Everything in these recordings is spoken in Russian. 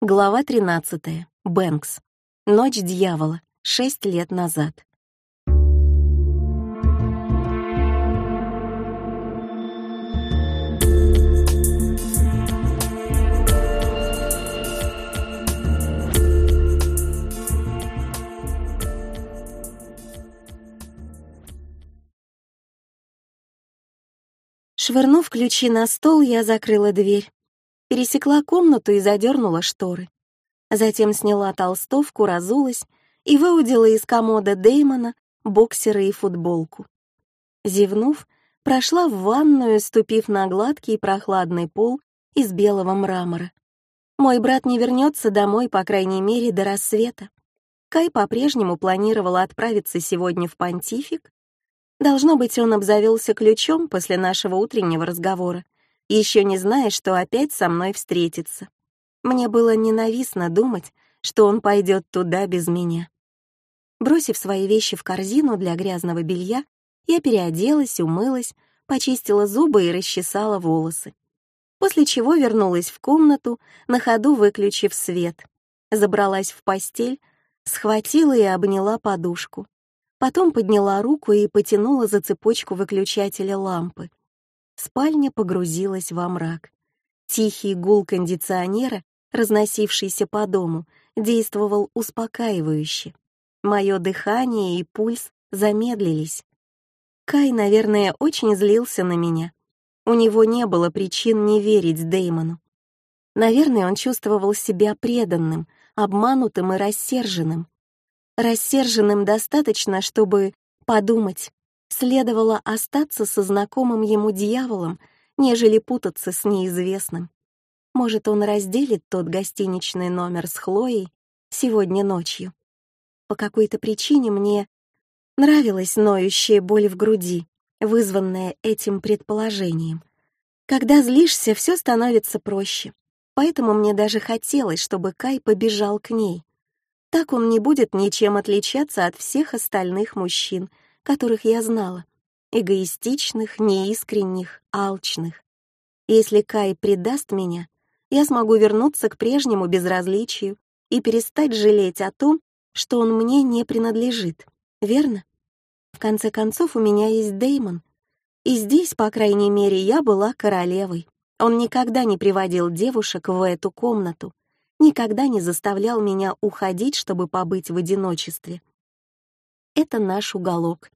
Глава 13. Бэнкс. Ночь дьявола. Шесть лет назад. Швырнув ключи на стол, я закрыла дверь пересекла комнату и задернула шторы. Затем сняла толстовку, разулась и выудила из комода Деймона боксеры и футболку. Зевнув, прошла в ванную, ступив на гладкий и прохладный пол из белого мрамора. Мой брат не вернется домой, по крайней мере, до рассвета. Кай по-прежнему планировал отправиться сегодня в Понтифик. Должно быть, он обзавелся ключом после нашего утреннего разговора еще не зная, что опять со мной встретится. Мне было ненавистно думать, что он пойдет туда без меня. Бросив свои вещи в корзину для грязного белья, я переоделась, умылась, почистила зубы и расчесала волосы. После чего вернулась в комнату, на ходу выключив свет. Забралась в постель, схватила и обняла подушку. Потом подняла руку и потянула за цепочку выключателя лампы. Спальня погрузилась во мрак. Тихий гул кондиционера, разносившийся по дому, действовал успокаивающе. Мое дыхание и пульс замедлились. Кай, наверное, очень злился на меня. У него не было причин не верить Деймону. Наверное, он чувствовал себя преданным, обманутым и рассерженным. Рассерженным достаточно, чтобы подумать, Следовало остаться со знакомым ему дьяволом, нежели путаться с неизвестным. Может, он разделит тот гостиничный номер с Хлоей сегодня ночью. По какой-то причине мне нравилась ноющая боль в груди, вызванная этим предположением. Когда злишься, все становится проще, поэтому мне даже хотелось, чтобы Кай побежал к ней. Так он не будет ничем отличаться от всех остальных мужчин — которых я знала. Эгоистичных, неискренних, алчных. Если Кай предаст меня, я смогу вернуться к прежнему безразличию и перестать жалеть о том, что он мне не принадлежит, верно? В конце концов, у меня есть Деймон. И здесь, по крайней мере, я была королевой. Он никогда не приводил девушек в эту комнату, никогда не заставлял меня уходить, чтобы побыть в одиночестве. Это наш уголок,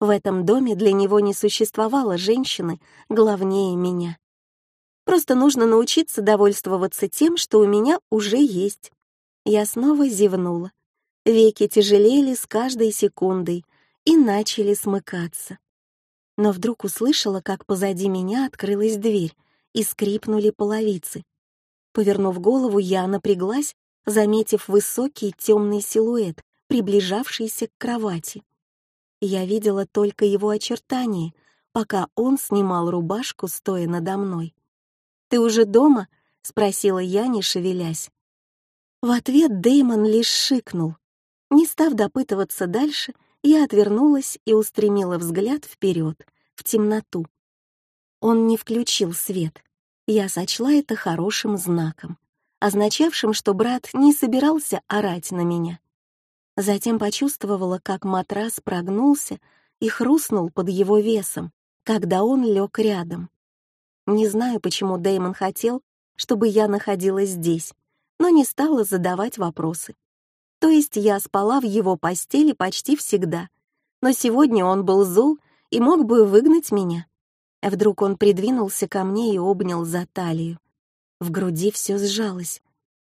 в этом доме для него не существовало женщины главнее меня. Просто нужно научиться довольствоваться тем, что у меня уже есть. Я снова зевнула. Веки тяжелели с каждой секундой и начали смыкаться. Но вдруг услышала, как позади меня открылась дверь и скрипнули половицы. Повернув голову, я напряглась, заметив высокий темный силуэт, приближавшийся к кровати. Я видела только его очертания, пока он снимал рубашку, стоя надо мной. «Ты уже дома?» — спросила я, не шевелясь. В ответ Деймон лишь шикнул. Не став допытываться дальше, я отвернулась и устремила взгляд вперед, в темноту. Он не включил свет. Я сочла это хорошим знаком, означавшим, что брат не собирался орать на меня. Затем почувствовала, как матрас прогнулся и хрустнул под его весом, когда он лег рядом. Не знаю, почему Дэймон хотел, чтобы я находилась здесь, но не стала задавать вопросы. То есть я спала в его постели почти всегда, но сегодня он был зол и мог бы выгнать меня. Вдруг он придвинулся ко мне и обнял за талию. В груди все сжалось.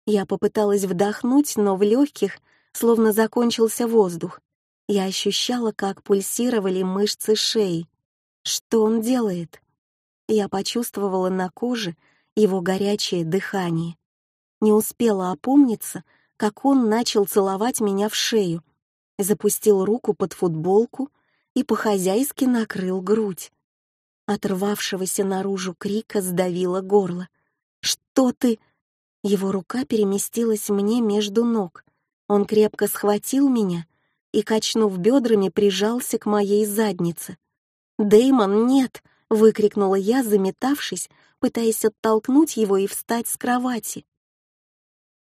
Я попыталась вдохнуть, но в легких словно закончился воздух. Я ощущала, как пульсировали мышцы шеи. Что он делает? Я почувствовала на коже его горячее дыхание. Не успела опомниться, как он начал целовать меня в шею, запустил руку под футболку и по-хозяйски накрыл грудь. Отрвавшегося наружу крика сдавило горло. «Что ты?» Его рука переместилась мне между ног. Он крепко схватил меня и, качнув бедрами, прижался к моей заднице. Деймон, нет!» — выкрикнула я, заметавшись, пытаясь оттолкнуть его и встать с кровати.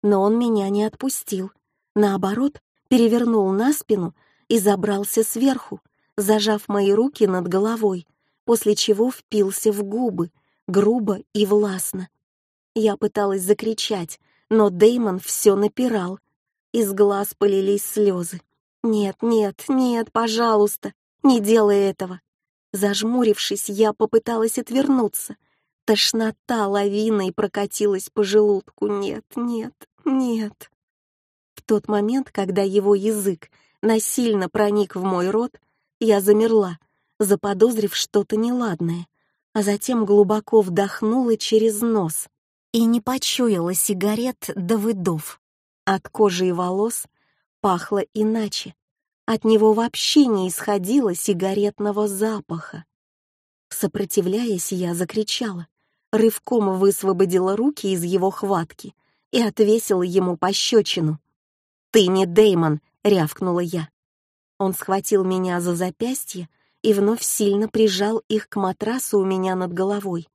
Но он меня не отпустил. Наоборот, перевернул на спину и забрался сверху, зажав мои руки над головой, после чего впился в губы, грубо и властно. Я пыталась закричать, но Деймон все напирал. Из глаз полились слезы. «Нет, нет, нет, пожалуйста, не делай этого!» Зажмурившись, я попыталась отвернуться. Тошнота лавиной прокатилась по желудку. «Нет, нет, нет!» В тот момент, когда его язык насильно проник в мой рот, я замерла, заподозрив что-то неладное, а затем глубоко вдохнула через нос и не почуяла сигарет до выдов. От кожи и волос пахло иначе. От него вообще не исходило сигаретного запаха. Сопротивляясь, я закричала, рывком высвободила руки из его хватки и отвесила ему пощечину. «Ты не Деймон!» — рявкнула я. Он схватил меня за запястье и вновь сильно прижал их к матрасу у меня над головой.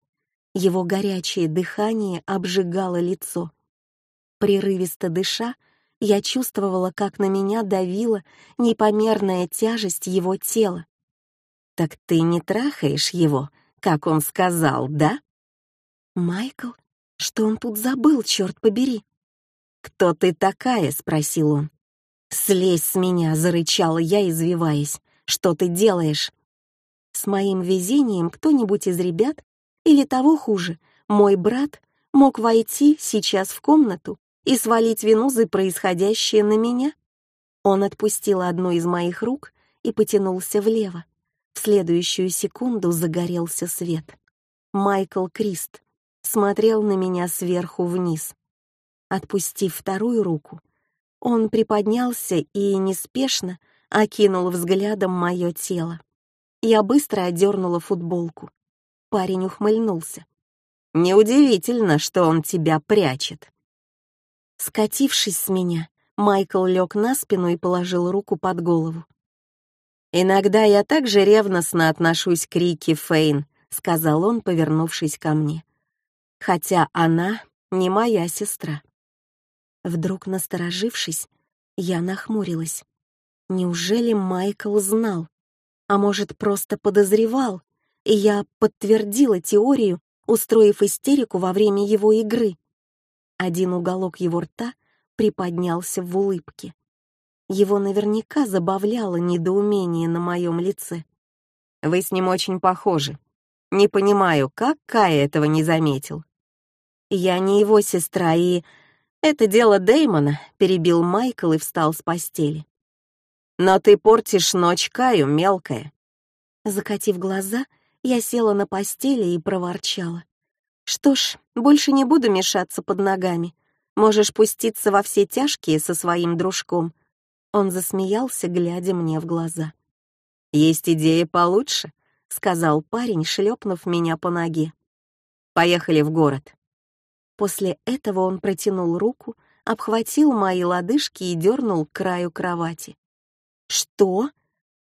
Его горячее дыхание обжигало лицо. Прерывисто дыша, я чувствовала, как на меня давила непомерная тяжесть его тела. «Так ты не трахаешь его, как он сказал, да?» «Майкл? Что он тут забыл, черт побери?» «Кто ты такая?» — спросил он. «Слезь с меня!» — зарычала я, извиваясь. «Что ты делаешь?» С моим везением кто-нибудь из ребят, или того хуже, мой брат, мог войти сейчас в комнату и свалить вину за происходящее на меня? Он отпустил одну из моих рук и потянулся влево. В следующую секунду загорелся свет. Майкл Крист смотрел на меня сверху вниз. Отпустив вторую руку, он приподнялся и неспешно окинул взглядом мое тело. Я быстро одернула футболку. Парень ухмыльнулся. «Неудивительно, что он тебя прячет». Скатившись с меня, Майкл лег на спину и положил руку под голову. «Иногда я также ревностно отношусь к Рике Фейн», — сказал он, повернувшись ко мне. «Хотя она не моя сестра». Вдруг насторожившись, я нахмурилась. Неужели Майкл знал? А может, просто подозревал? И я подтвердила теорию, устроив истерику во время его игры. Один уголок его рта приподнялся в улыбке. Его наверняка забавляло недоумение на моем лице. «Вы с ним очень похожи. Не понимаю, как Кай этого не заметил?» «Я не его сестра, и...» «Это дело Дэймона», — перебил Майкл и встал с постели. «Но ты портишь ночь Каю, мелкая». Закатив глаза, я села на постели и проворчала. Что ж, больше не буду мешаться под ногами. Можешь пуститься во все тяжкие со своим дружком. Он засмеялся, глядя мне в глаза. Есть идея получше, сказал парень, шлепнув меня по ноге. Поехали в город. После этого он протянул руку, обхватил мои лодыжки и дернул к краю кровати. Что?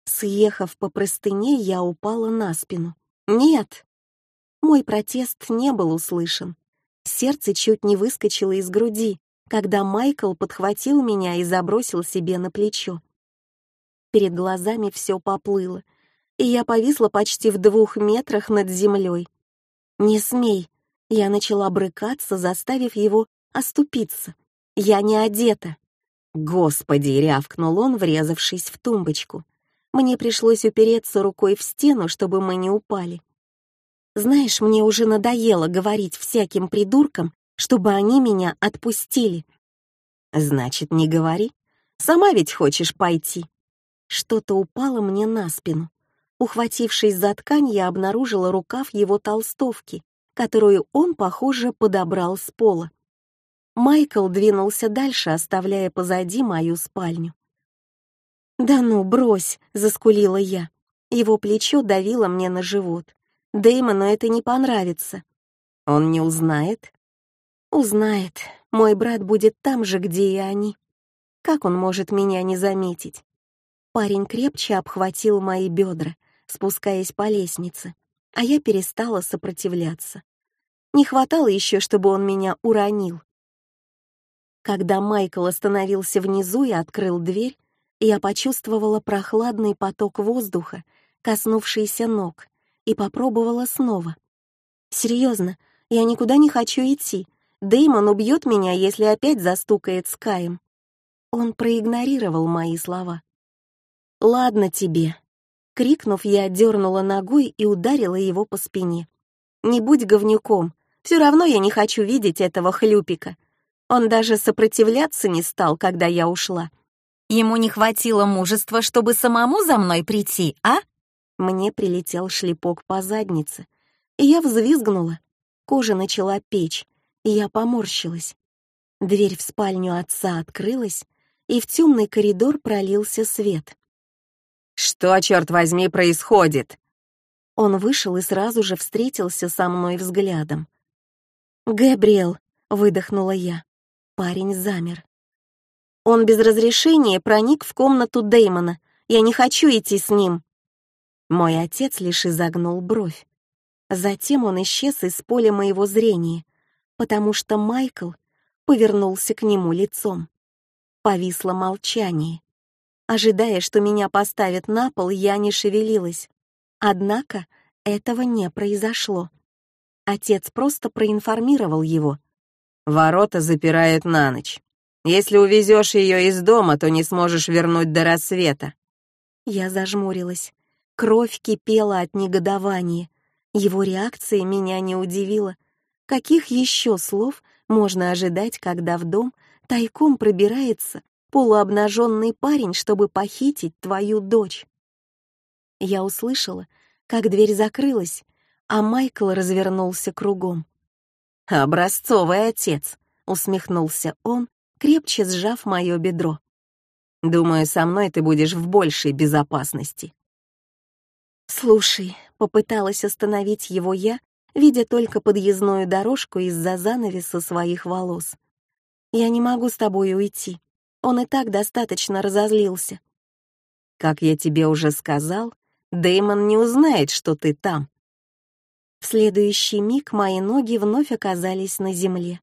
Съехав по простыне, я упала на спину. Нет, мой протест не был услышан. Сердце чуть не выскочило из груди, когда Майкл подхватил меня и забросил себе на плечо. Перед глазами все поплыло, и я повисла почти в двух метрах над землей. «Не смей!» Я начала брыкаться, заставив его оступиться. «Я не одета!» «Господи!» — рявкнул он, врезавшись в тумбочку. Мне пришлось упереться рукой в стену, чтобы мы не упали. Знаешь, мне уже надоело говорить всяким придуркам, чтобы они меня отпустили. Значит, не говори. Сама ведь хочешь пойти. Что-то упало мне на спину. Ухватившись за ткань, я обнаружила рукав его толстовки, которую он, похоже, подобрал с пола. Майкл двинулся дальше, оставляя позади мою спальню. «Да ну, брось!» — заскулила я. Его плечо давило мне на живот. Дэймону это не понравится. Он не узнает? Узнает. Мой брат будет там же, где и они. Как он может меня не заметить? Парень крепче обхватил мои бедра, спускаясь по лестнице, а я перестала сопротивляться. Не хватало еще, чтобы он меня уронил. Когда Майкл остановился внизу и открыл дверь, я почувствовала прохладный поток воздуха, коснувшийся ног, и попробовала снова. Серьезно, я никуда не хочу идти. Дэймон убьет меня, если опять застукает с Каем. Он проигнорировал мои слова. «Ладно тебе». Крикнув, я дернула ногой и ударила его по спине. «Не будь говнюком, все равно я не хочу видеть этого хлюпика. Он даже сопротивляться не стал, когда я ушла. Ему не хватило мужества, чтобы самому за мной прийти, а?» Мне прилетел шлепок по заднице, и я взвизгнула. Кожа начала печь, и я поморщилась. Дверь в спальню отца открылась, и в темный коридор пролился свет. «Что, черт возьми, происходит?» Он вышел и сразу же встретился со мной взглядом. «Габриэл», — выдохнула я. Парень замер. Он без разрешения проник в комнату Дэймона. Я не хочу идти с ним. Мой отец лишь изогнул бровь. Затем он исчез из поля моего зрения, потому что Майкл повернулся к нему лицом. Повисло молчание. Ожидая, что меня поставят на пол, я не шевелилась. Однако этого не произошло. Отец просто проинформировал его. «Ворота запирают на ночь. Если увезешь ее из дома, то не сможешь вернуть до рассвета». Я зажмурилась. Кровь кипела от негодования. Его реакция меня не удивила. Каких еще слов можно ожидать, когда в дом тайком пробирается полуобнаженный парень, чтобы похитить твою дочь? Я услышала, как дверь закрылась, а Майкл развернулся кругом. «Образцовый отец», — усмехнулся он, крепче сжав мое бедро. «Думаю, со мной ты будешь в большей безопасности». «Слушай», — попыталась остановить его я, видя только подъездную дорожку из-за занавеса своих волос. «Я не могу с тобой уйти. Он и так достаточно разозлился». «Как я тебе уже сказал, Дэймон не узнает, что ты там». В следующий миг мои ноги вновь оказались на земле.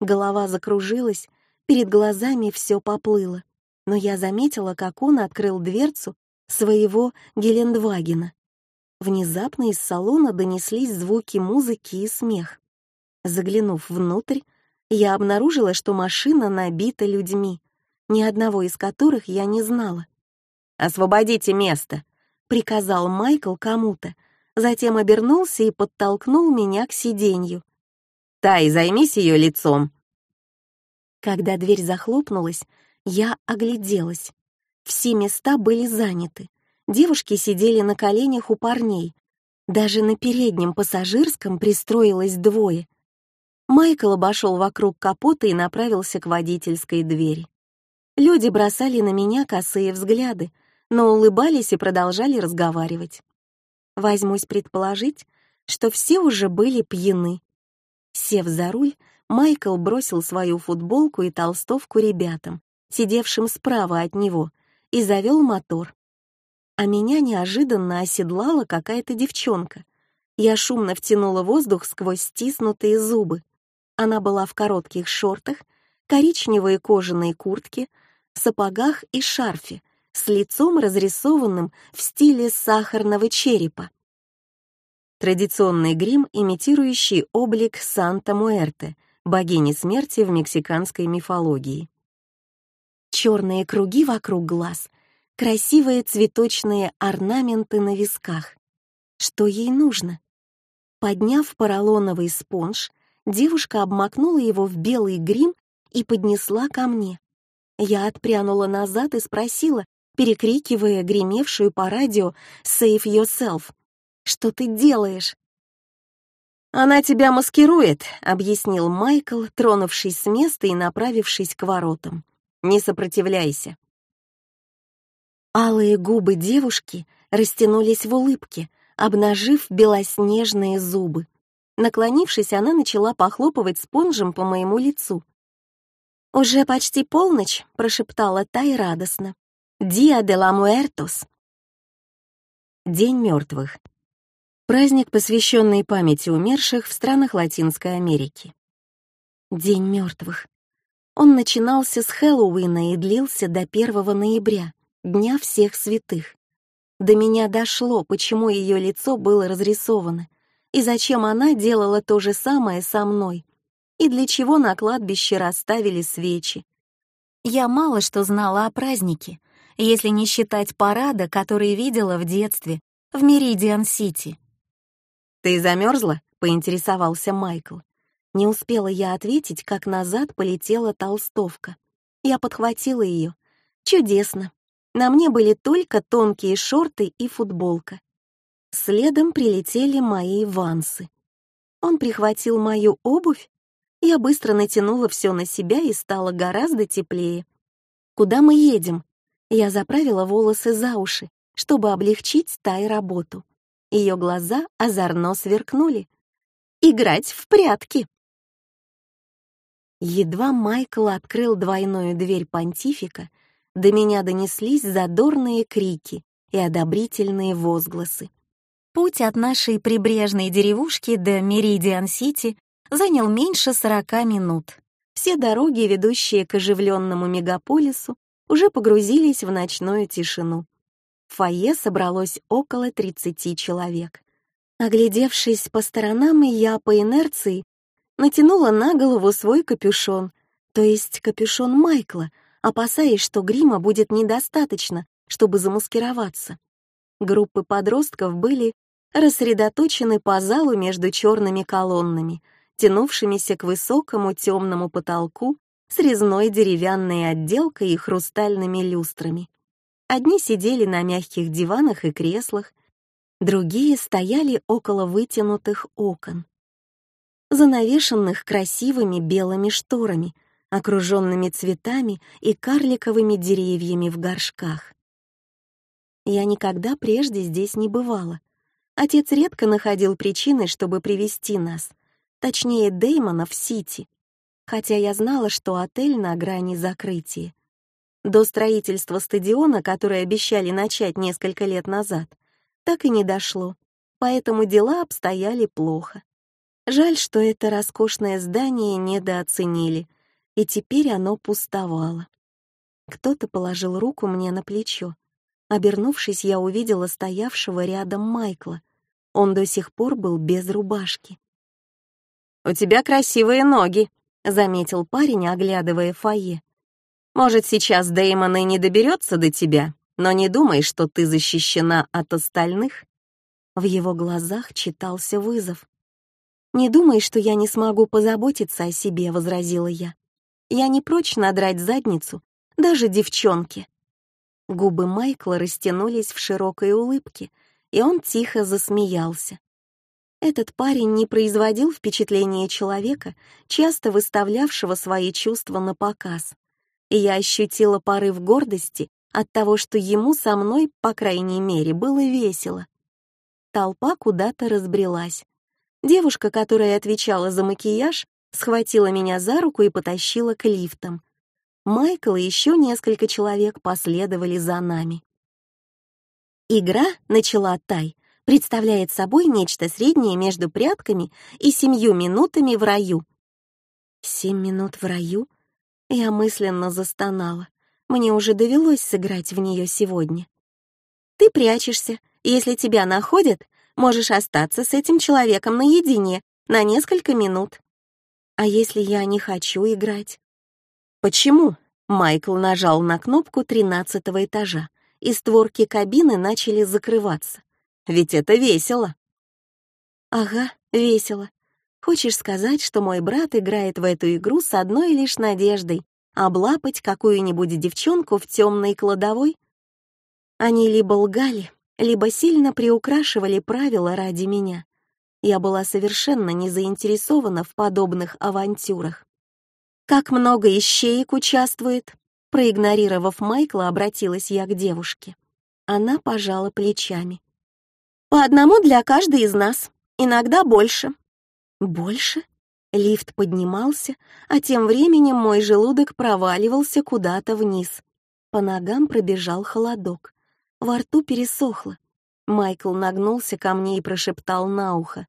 Голова закружилась, перед глазами все поплыло, но я заметила, как он открыл дверцу своего Гелендвагена. Внезапно из салона донеслись звуки музыки и смех. Заглянув внутрь, я обнаружила, что машина набита людьми, ни одного из которых я не знала. «Освободите место!» — приказал Майкл кому-то, затем обернулся и подтолкнул меня к сиденью. «Тай, займись ее лицом!» Когда дверь захлопнулась, я огляделась. Все места были заняты. Девушки сидели на коленях у парней. Даже на переднем пассажирском пристроилось двое. Майкл обошел вокруг капота и направился к водительской двери. Люди бросали на меня косые взгляды, но улыбались и продолжали разговаривать. Возьмусь предположить, что все уже были пьяны. Сев за руль, Майкл бросил свою футболку и толстовку ребятам, сидевшим справа от него, и завел мотор а меня неожиданно оседлала какая-то девчонка. Я шумно втянула воздух сквозь стиснутые зубы. Она была в коротких шортах, коричневой кожаной куртке, сапогах и шарфе, с лицом разрисованным в стиле сахарного черепа. Традиционный грим, имитирующий облик Санта-Муэрте, богини смерти в мексиканской мифологии. Черные круги вокруг глаз красивые цветочные орнаменты на висках. Что ей нужно? Подняв поролоновый спонж, девушка обмакнула его в белый грим и поднесла ко мне. Я отпрянула назад и спросила, перекрикивая гремевшую по радио «Save yourself». «Что ты делаешь?» «Она тебя маскирует», — объяснил Майкл, тронувшись с места и направившись к воротам. «Не сопротивляйся». Алые губы девушки растянулись в улыбке, обнажив белоснежные зубы. Наклонившись, она начала похлопывать спонжем по моему лицу. «Уже почти полночь», — прошептала Тай радостно. «Диа де ла Муэртос». День мертвых. Праздник, посвященный памяти умерших в странах Латинской Америки. День мертвых. Он начинался с Хэллоуина и длился до 1 ноября, Дня всех святых. До меня дошло, почему ее лицо было разрисовано, и зачем она делала то же самое со мной, и для чего на кладбище расставили свечи. Я мало что знала о празднике, если не считать парада, который видела в детстве в Меридиан-Сити. «Ты замерзла?» — поинтересовался Майкл. Не успела я ответить, как назад полетела толстовка. Я подхватила ее. Чудесно. На мне были только тонкие шорты и футболка. Следом прилетели мои вансы. Он прихватил мою обувь. Я быстро натянула все на себя и стало гораздо теплее. «Куда мы едем?» Я заправила волосы за уши, чтобы облегчить Тай работу. Ее глаза озорно сверкнули. «Играть в прятки!» Едва Майкл открыл двойную дверь понтифика, до меня донеслись задорные крики и одобрительные возгласы. Путь от нашей прибрежной деревушки до Меридиан-Сити занял меньше сорока минут. Все дороги, ведущие к оживленному мегаполису, уже погрузились в ночную тишину. В фойе собралось около 30 человек. Оглядевшись по сторонам, я по инерции натянула на голову свой капюшон, то есть капюшон Майкла, опасаясь, что грима будет недостаточно, чтобы замаскироваться. Группы подростков были рассредоточены по залу между черными колоннами, тянувшимися к высокому темному потолку с резной деревянной отделкой и хрустальными люстрами. Одни сидели на мягких диванах и креслах, другие стояли около вытянутых окон занавешенных красивыми белыми шторами, окруженными цветами и карликовыми деревьями в горшках. Я никогда прежде здесь не бывала. Отец редко находил причины, чтобы привести нас, точнее Деймона в Сити, хотя я знала, что отель на грани закрытия. До строительства стадиона, которое обещали начать несколько лет назад, так и не дошло, поэтому дела обстояли плохо. Жаль, что это роскошное здание недооценили, и теперь оно пустовало. Кто-то положил руку мне на плечо. Обернувшись, я увидела стоявшего рядом Майкла. Он до сих пор был без рубашки. «У тебя красивые ноги», — заметил парень, оглядывая фойе. «Может, сейчас Дэймон и не доберется до тебя, но не думай, что ты защищена от остальных». В его глазах читался вызов. «Не думай, что я не смогу позаботиться о себе», — возразила я. «Я не прочь надрать задницу, даже девчонке». Губы Майкла растянулись в широкой улыбке, и он тихо засмеялся. Этот парень не производил впечатления человека, часто выставлявшего свои чувства на показ. И я ощутила порыв гордости от того, что ему со мной, по крайней мере, было весело. Толпа куда-то разбрелась. Девушка, которая отвечала за макияж, схватила меня за руку и потащила к лифтам. Майкл и еще несколько человек последовали за нами. Игра, начала Тай, представляет собой нечто среднее между прятками и семью минутами в раю. Семь минут в раю? Я мысленно застонала. Мне уже довелось сыграть в нее сегодня. Ты прячешься. Если тебя находят, можешь остаться с этим человеком наедине на несколько минут. А если я не хочу играть? Почему? Майкл нажал на кнопку тринадцатого этажа, и створки кабины начали закрываться. Ведь это весело. Ага, весело. Хочешь сказать, что мой брат играет в эту игру с одной лишь надеждой — облапать какую-нибудь девчонку в темной кладовой? Они либо лгали, либо сильно приукрашивали правила ради меня. Я была совершенно не заинтересована в подобных авантюрах. «Как много ищеек участвует?» Проигнорировав Майкла, обратилась я к девушке. Она пожала плечами. «По одному для каждой из нас, иногда больше». «Больше?» Лифт поднимался, а тем временем мой желудок проваливался куда-то вниз. По ногам пробежал холодок. Во рту пересохло. Майкл нагнулся ко мне и прошептал на ухо.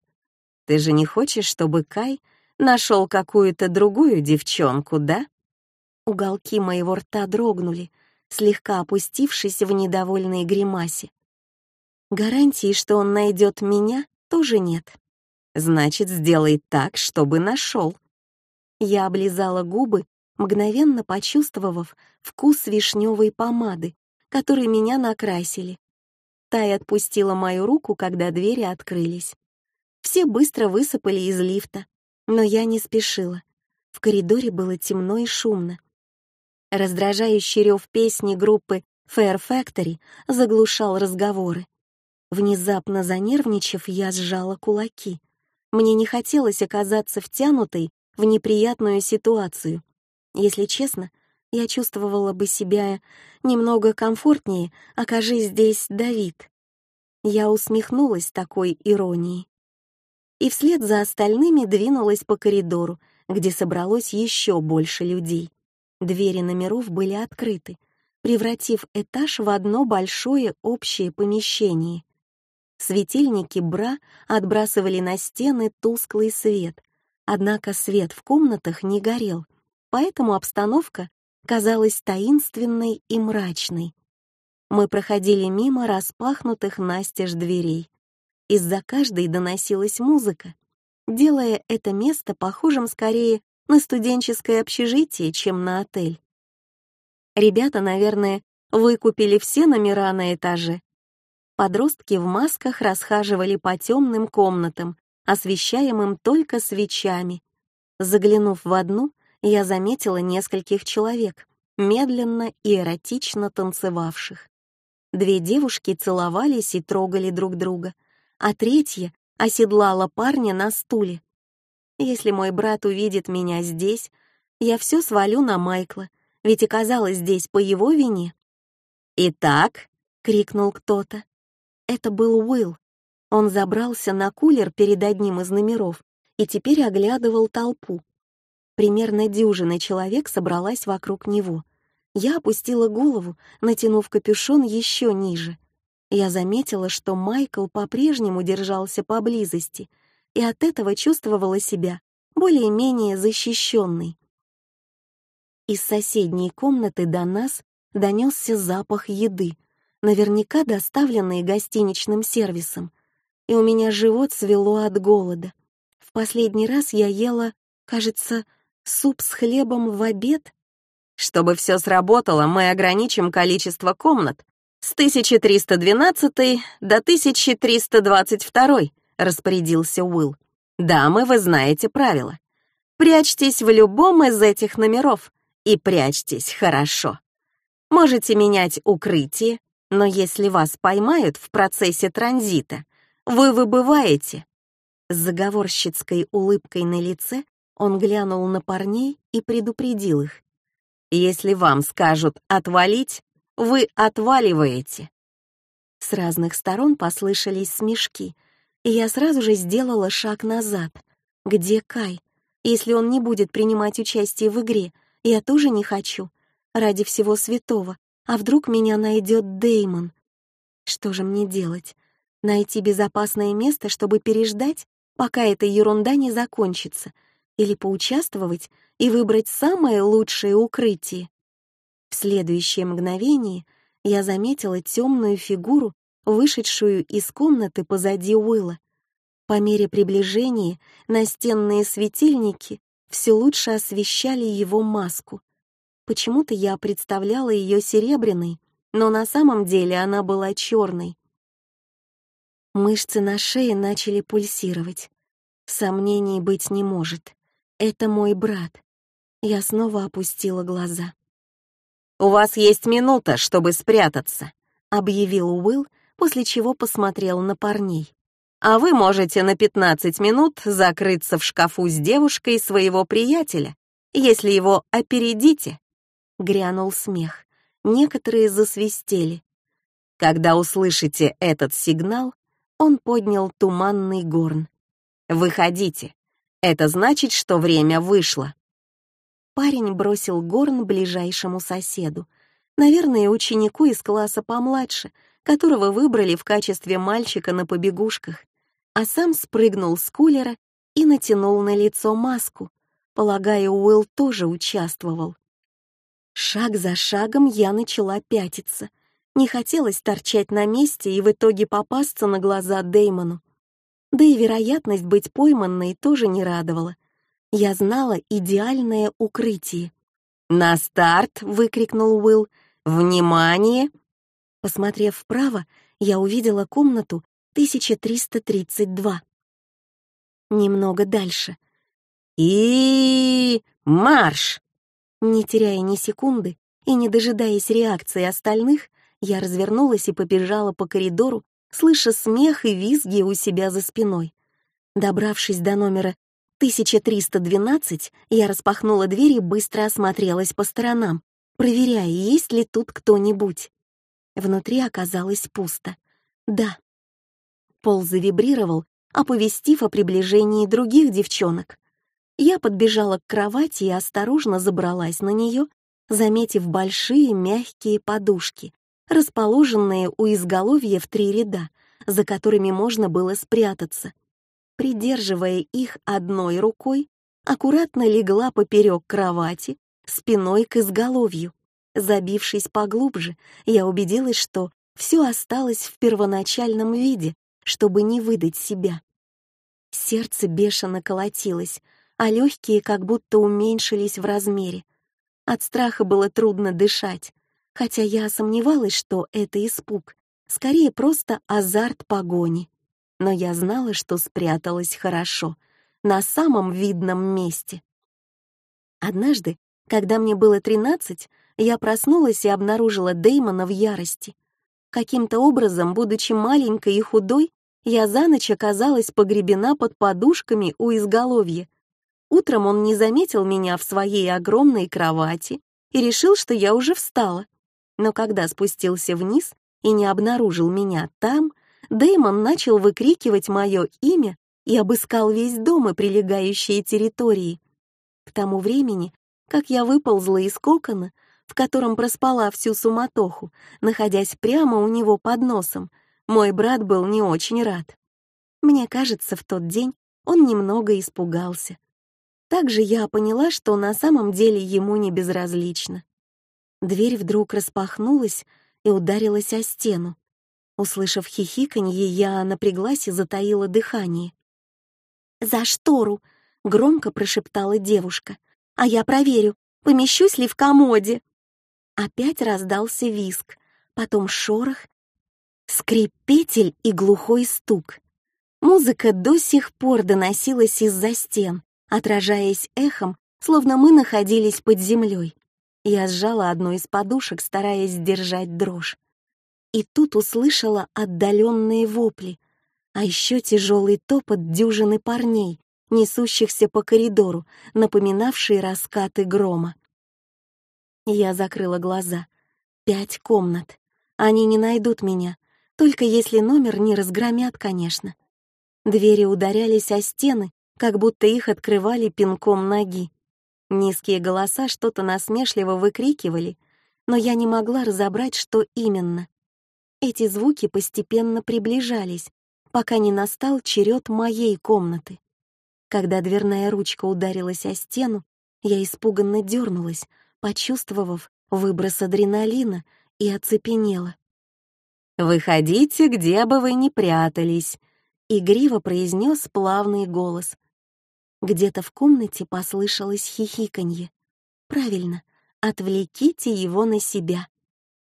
«Ты же не хочешь, чтобы Кай нашел какую-то другую девчонку, да?» Уголки моего рта дрогнули, слегка опустившись в недовольной гримасе. Гарантии, что он найдет меня, тоже нет. Значит, сделай так, чтобы нашел. Я облизала губы, мгновенно почувствовав вкус вишневой помады, которой меня накрасили. Тай отпустила мою руку, когда двери открылись. Все быстро высыпали из лифта, но я не спешила. В коридоре было темно и шумно. Раздражающий рев песни группы Fair Factory заглушал разговоры. Внезапно занервничав, я сжала кулаки. Мне не хотелось оказаться втянутой в неприятную ситуацию. Если честно, я чувствовала бы себя немного комфортнее, окажись здесь Давид. Я усмехнулась такой иронией. И вслед за остальными двинулась по коридору, где собралось еще больше людей. Двери номеров были открыты, превратив этаж в одно большое общее помещение. Светильники бра отбрасывали на стены тусклый свет, однако свет в комнатах не горел, поэтому обстановка казалась таинственной и мрачной. Мы проходили мимо распахнутых настежь дверей. Из-за каждой доносилась музыка, делая это место похожим скорее на студенческое общежитие, чем на отель. Ребята, наверное, выкупили все номера на этаже. Подростки в масках расхаживали по темным комнатам, освещаемым только свечами. Заглянув в одну, я заметила нескольких человек, медленно и эротично танцевавших. Две девушки целовались и трогали друг друга, а третья оседлала парня на стуле. Если мой брат увидит меня здесь, я все свалю на Майкла, ведь оказалась здесь по его вине. «Итак», — крикнул кто-то. Это был Уилл. Он забрался на кулер перед одним из номеров и теперь оглядывал толпу. Примерно дюжина человек собралась вокруг него. Я опустила голову, натянув капюшон еще ниже. Я заметила, что Майкл по-прежнему держался поблизости, и от этого чувствовала себя более-менее защищенной. Из соседней комнаты до нас донесся запах еды, наверняка доставленный гостиничным сервисом, и у меня живот свело от голода. В последний раз я ела, кажется, Суп с хлебом в обед? Чтобы все сработало, мы ограничим количество комнат с 1312 до 1322, распорядился Уилл. Дамы, вы знаете правила. Прячьтесь в любом из этих номеров и прячьтесь хорошо. Можете менять укрытие, но если вас поймают в процессе транзита, вы выбываете. С заговорщицкой улыбкой на лице он глянул на парней и предупредил их. «Если вам скажут «отвалить», вы отваливаете». С разных сторон послышались смешки, и я сразу же сделала шаг назад. «Где Кай? Если он не будет принимать участие в игре, я тоже не хочу. Ради всего святого. А вдруг меня найдет Деймон? Что же мне делать? Найти безопасное место, чтобы переждать, пока эта ерунда не закончится — или поучаствовать и выбрать самое лучшее укрытие. В следующее мгновение я заметила темную фигуру, вышедшую из комнаты позади Уилла. По мере приближения настенные светильники все лучше освещали его маску. Почему-то я представляла ее серебряной, но на самом деле она была черной. Мышцы на шее начали пульсировать. Сомнений быть не может. Это мой брат. Я снова опустила глаза. «У вас есть минута, чтобы спрятаться», — объявил Уилл, после чего посмотрел на парней. «А вы можете на 15 минут закрыться в шкафу с девушкой своего приятеля, если его опередите». Грянул смех. Некоторые засвистели. Когда услышите этот сигнал, он поднял туманный горн. «Выходите, это значит, что время вышло. Парень бросил горн ближайшему соседу, наверное, ученику из класса помладше, которого выбрали в качестве мальчика на побегушках, а сам спрыгнул с кулера и натянул на лицо маску. Полагаю, Уилл тоже участвовал. Шаг за шагом я начала пятиться. Не хотелось торчать на месте и в итоге попасться на глаза Деймону. Да и вероятность быть пойманной тоже не радовала. Я знала идеальное укрытие. «На старт!» — выкрикнул Уилл. «Внимание!» Посмотрев вправо, я увидела комнату 1332. Немного дальше. И марш! Не теряя ни секунды и не дожидаясь реакции остальных, я развернулась и побежала по коридору, слыша смех и визги у себя за спиной. Добравшись до номера 1312, я распахнула дверь и быстро осмотрелась по сторонам, проверяя, есть ли тут кто-нибудь. Внутри оказалось пусто. Да. Пол завибрировал, оповестив о приближении других девчонок. Я подбежала к кровати и осторожно забралась на нее, заметив большие мягкие подушки, расположенные у изголовья в три ряда, за которыми можно было спрятаться. Придерживая их одной рукой, аккуратно легла поперек кровати, спиной к изголовью. Забившись поглубже, я убедилась, что все осталось в первоначальном виде, чтобы не выдать себя. Сердце бешено колотилось, а легкие как будто уменьшились в размере. От страха было трудно дышать, хотя я сомневалась, что это испуг, скорее просто азарт погони. Но я знала, что спряталась хорошо, на самом видном месте. Однажды, когда мне было тринадцать, я проснулась и обнаружила Дэймона в ярости. Каким-то образом, будучи маленькой и худой, я за ночь оказалась погребена под подушками у изголовья. Утром он не заметил меня в своей огромной кровати и решил, что я уже встала. Но когда спустился вниз и не обнаружил меня там, Дэймон начал выкрикивать мое имя и обыскал весь дом и прилегающие территории. К тому времени, как я выползла из кокона, в котором проспала всю суматоху, находясь прямо у него под носом, мой брат был не очень рад. Мне кажется, в тот день он немного испугался. Также я поняла, что на самом деле ему не безразлично. Дверь вдруг распахнулась и ударилась о стену. Услышав хихиканье, я напряглась и затаила дыхание. «За штору!» — громко прошептала девушка. «А я проверю, помещусь ли в комоде!» Опять раздался виск, потом шорох, скрип петель и глухой стук. Музыка до сих пор доносилась из-за стен, отражаясь эхом, словно мы находились под землей. Я сжала одну из подушек, стараясь сдержать дрожь. И тут услышала отдаленные вопли, а еще тяжелый топот дюжины парней, несущихся по коридору, напоминавшие раскаты грома. Я закрыла глаза. Пять комнат. Они не найдут меня, только если номер не разгромят, конечно. Двери ударялись о стены, как будто их открывали пинком ноги. Низкие голоса что-то насмешливо выкрикивали, но я не могла разобрать, что именно. Эти звуки постепенно приближались, пока не настал черед моей комнаты. Когда дверная ручка ударилась о стену, я испуганно дернулась, почувствовав выброс адреналина, и оцепенела. «Выходите, где бы вы ни прятались», — игриво произнес плавный голос. Где-то в комнате послышалось хихиканье. «Правильно, отвлеките его на себя.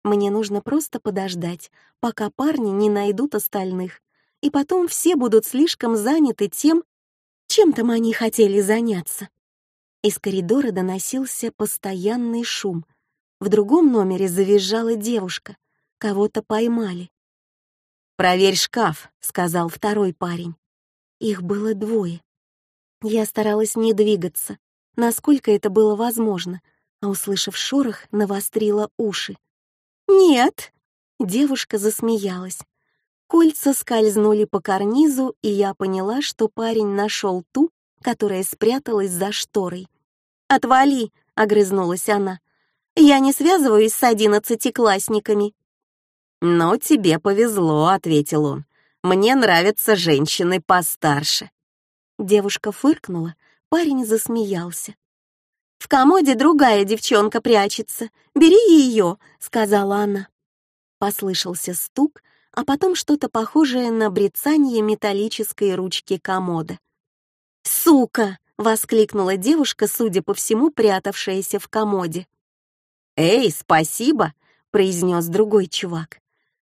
Мне нужно просто подождать, пока парни не найдут остальных, и потом все будут слишком заняты тем, чем там они хотели заняться». Из коридора доносился постоянный шум. В другом номере завизжала девушка. Кого-то поймали. «Проверь шкаф», — сказал второй парень. Их было двое. Я старалась не двигаться, насколько это было возможно, а, услышав шорох, навострила уши. «Нет!» — девушка засмеялась. Кольца скользнули по карнизу, и я поняла, что парень нашел ту, которая спряталась за шторой. «Отвали!» — огрызнулась она. «Я не связываюсь с одиннадцатиклассниками». «Но тебе повезло», — ответил он. «Мне нравятся женщины постарше». Девушка фыркнула, парень засмеялся. В комоде другая девчонка прячется. Бери ее», — сказала она. Послышался стук, а потом что-то похожее на брецание металлической ручки комода. «Сука!» — воскликнула девушка, судя по всему, прятавшаяся в комоде. «Эй, спасибо!» — произнес другой чувак.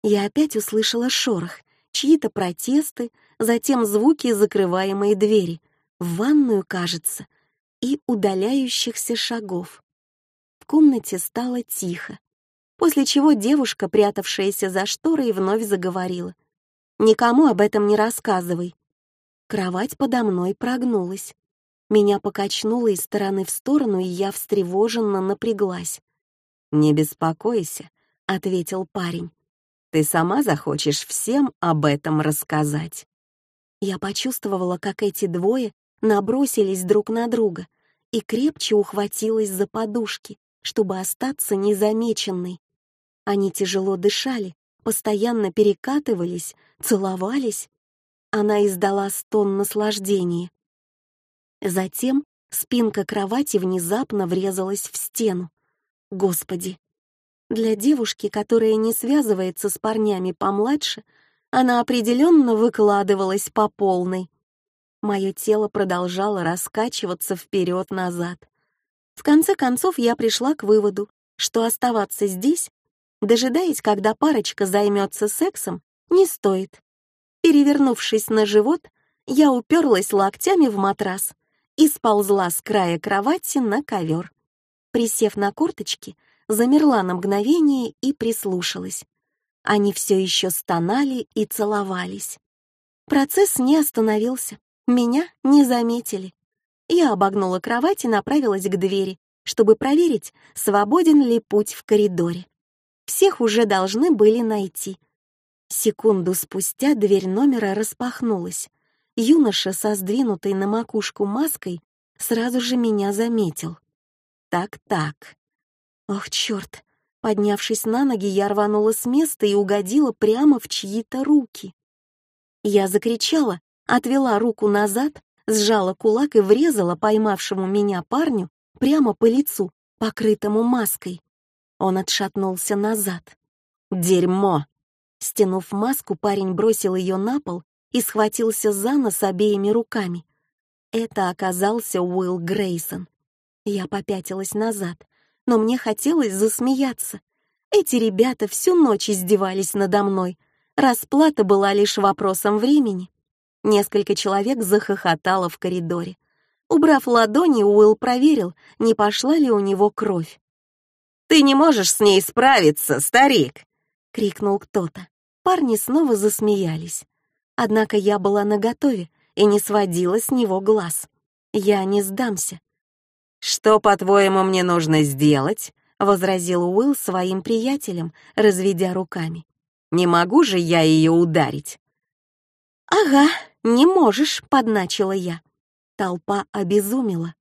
Я опять услышала шорох, чьи-то протесты, затем звуки закрываемой двери, в ванную, кажется, и удаляющихся шагов. В комнате стало тихо, после чего девушка, прятавшаяся за шторой, вновь заговорила. «Никому об этом не рассказывай». Кровать подо мной прогнулась. Меня покачнуло из стороны в сторону, и я встревоженно напряглась. «Не беспокойся», — ответил парень. «Ты сама захочешь всем об этом рассказать». Я почувствовала, как эти двое набросились друг на друга и крепче ухватилась за подушки, чтобы остаться незамеченной. Они тяжело дышали, постоянно перекатывались, целовались. Она издала стон наслаждения. Затем спинка кровати внезапно врезалась в стену. Господи! Для девушки, которая не связывается с парнями помладше, она определенно выкладывалась по полной. Мое тело продолжало раскачиваться вперед-назад. В конце концов я пришла к выводу, что оставаться здесь, дожидаясь, когда парочка займется сексом, не стоит. Перевернувшись на живот, я уперлась локтями в матрас и сползла с края кровати на ковер. Присев на корточки, замерла на мгновение и прислушалась. Они все еще стонали и целовались. Процесс не остановился, меня не заметили. Я обогнула кровать и направилась к двери, чтобы проверить, свободен ли путь в коридоре. Всех уже должны были найти. Секунду спустя дверь номера распахнулась. Юноша со сдвинутой на макушку маской сразу же меня заметил. Так-так. Ох, черт! Поднявшись на ноги, я рванула с места и угодила прямо в чьи-то руки. Я закричала, отвела руку назад, сжала кулак и врезала поймавшему меня парню прямо по лицу, покрытому маской. Он отшатнулся назад. «Дерьмо!» Стянув маску, парень бросил ее на пол и схватился за нос обеими руками. Это оказался Уилл Грейсон. Я попятилась назад, но мне хотелось засмеяться. Эти ребята всю ночь издевались надо мной. Расплата была лишь вопросом времени. Несколько человек захохотало в коридоре. Убрав ладони, Уилл проверил, не пошла ли у него кровь. «Ты не можешь с ней справиться, старик!» — крикнул кто-то. Парни снова засмеялись. Однако я была наготове и не сводила с него глаз. Я не сдамся. «Что, по-твоему, мне нужно сделать?» — возразил Уилл своим приятелям, разведя руками. «Не могу же я ее ударить?» «Ага, не можешь», — подначила я. Толпа обезумела.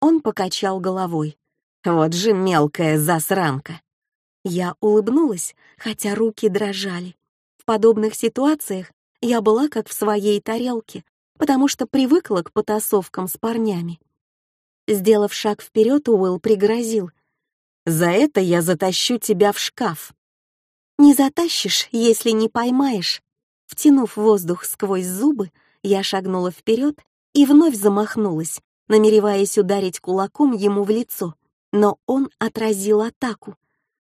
Он покачал головой. «Вот же мелкая засранка!» Я улыбнулась, хотя руки дрожали. В подобных ситуациях я была как в своей тарелке, потому что привыкла к потасовкам с парнями. Сделав шаг вперед, Уилл пригрозил. «За это я затащу тебя в шкаф». «Не затащишь, если не поймаешь». Втянув воздух сквозь зубы, я шагнула вперед и вновь замахнулась, намереваясь ударить кулаком ему в лицо, но он отразил атаку.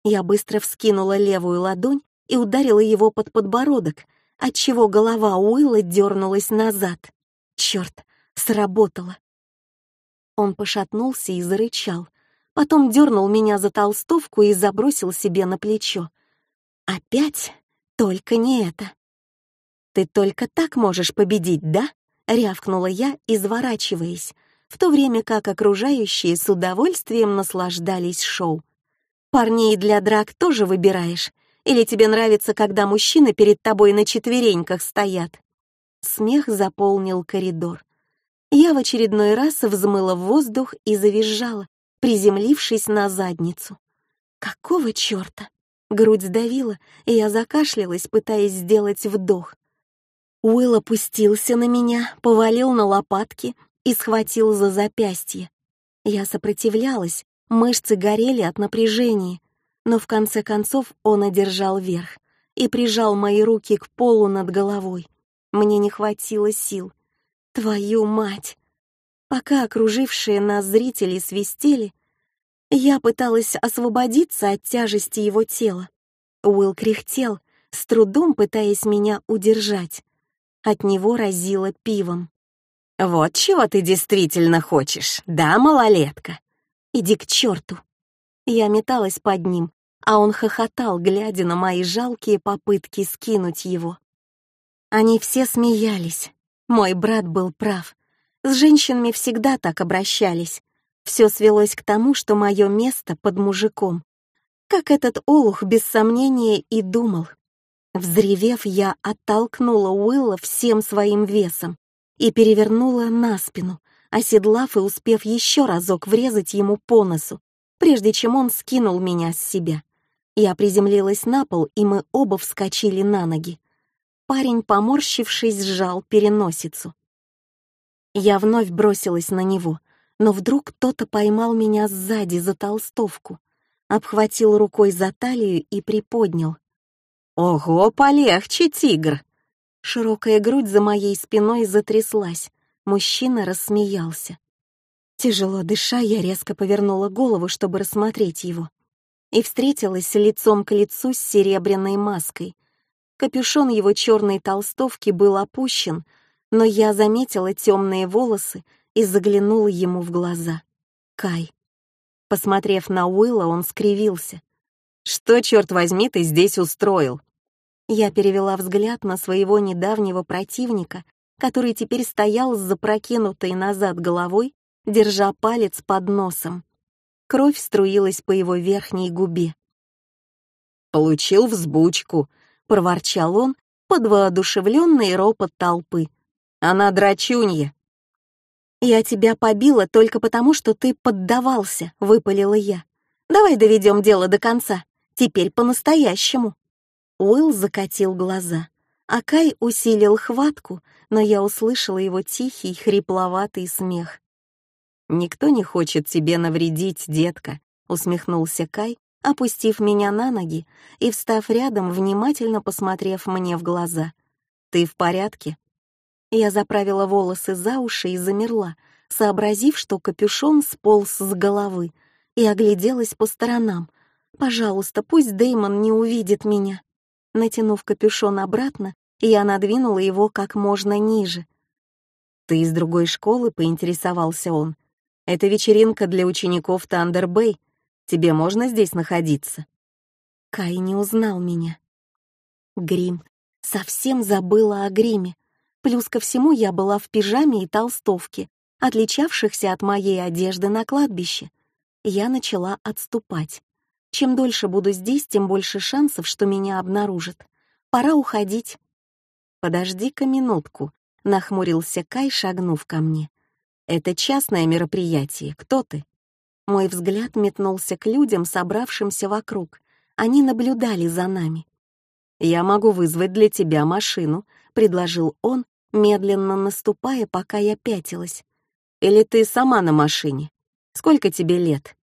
Я быстро вскинула левую ладонь и ударила его под подбородок, отчего голова Уилла дернулась назад. Черт, сработало. Он пошатнулся и зарычал. Потом дернул меня за толстовку и забросил себе на плечо. Опять? Только не это. «Ты только так можешь победить, да?» — рявкнула я, изворачиваясь, в то время как окружающие с удовольствием наслаждались шоу. «Парней для драк тоже выбираешь? Или тебе нравится, когда мужчины перед тобой на четвереньках стоят?» Смех заполнил коридор. Я в очередной раз взмыла в воздух и завизжала, приземлившись на задницу. Какого черта? Грудь сдавила, и я закашлялась, пытаясь сделать вдох. Уилл опустился на меня, повалил на лопатки и схватил за запястье. Я сопротивлялась, мышцы горели от напряжения, но в конце концов он одержал верх и прижал мои руки к полу над головой. Мне не хватило сил. Твою мать! Пока окружившие нас зрители свистели, я пыталась освободиться от тяжести его тела. Уилл кряхтел, с трудом пытаясь меня удержать. От него разило пивом. «Вот чего ты действительно хочешь, да, малолетка?» «Иди к черту!» Я металась под ним, а он хохотал, глядя на мои жалкие попытки скинуть его. Они все смеялись. Мой брат был прав. С женщинами всегда так обращались. Все свелось к тому, что мое место под мужиком. Как этот олух без сомнения и думал. Взревев, я оттолкнула Уилла всем своим весом и перевернула на спину, оседлав и успев еще разок врезать ему по носу, прежде чем он скинул меня с себя. Я приземлилась на пол, и мы оба вскочили на ноги. Парень, поморщившись, сжал переносицу. Я вновь бросилась на него, но вдруг кто-то поймал меня сзади за толстовку, обхватил рукой за талию и приподнял. «Ого, полегче, тигр!» Широкая грудь за моей спиной затряслась. Мужчина рассмеялся. Тяжело дыша, я резко повернула голову, чтобы рассмотреть его. И встретилась лицом к лицу с серебряной маской. Капюшон его черной толстовки был опущен, но я заметила темные волосы и заглянула ему в глаза. Кай. Посмотрев на Уилла, он скривился. «Что, черт возьми, ты здесь устроил?» Я перевела взгляд на своего недавнего противника, который теперь стоял с запрокинутой назад головой, держа палец под носом. Кровь струилась по его верхней губе. «Получил взбучку», — проворчал он под воодушевленный ропот толпы. «Она драчунья». «Я тебя побила только потому, что ты поддавался», — выпалила я. «Давай доведем дело до конца. Теперь по-настоящему». Уилл закатил глаза, а Кай усилил хватку, но я услышала его тихий, хрипловатый смех. «Никто не хочет тебе навредить, детка», — усмехнулся Кай, опустив меня на ноги и, встав рядом, внимательно посмотрев мне в глаза. «Ты в порядке?» Я заправила волосы за уши и замерла, сообразив, что капюшон сполз с головы, и огляделась по сторонам. «Пожалуйста, пусть Деймон не увидит меня». Натянув капюшон обратно, я надвинула его как можно ниже. «Ты из другой школы?» — поинтересовался он. «Это вечеринка для учеников Тандер-Бэй. Тебе можно здесь находиться?» Кай не узнал меня. Грим. Совсем забыла о гриме. Плюс ко всему я была в пижаме и толстовке, отличавшихся от моей одежды на кладбище. Я начала отступать. Чем дольше буду здесь, тем больше шансов, что меня обнаружат. Пора уходить. «Подожди-ка минутку», — нахмурился Кай, шагнув ко мне. «Это частное мероприятие. Кто ты?» Мой взгляд метнулся к людям, собравшимся вокруг. Они наблюдали за нами. «Я могу вызвать для тебя машину», — предложил он, медленно наступая, пока я пятилась. «Или ты сама на машине? Сколько тебе лет?»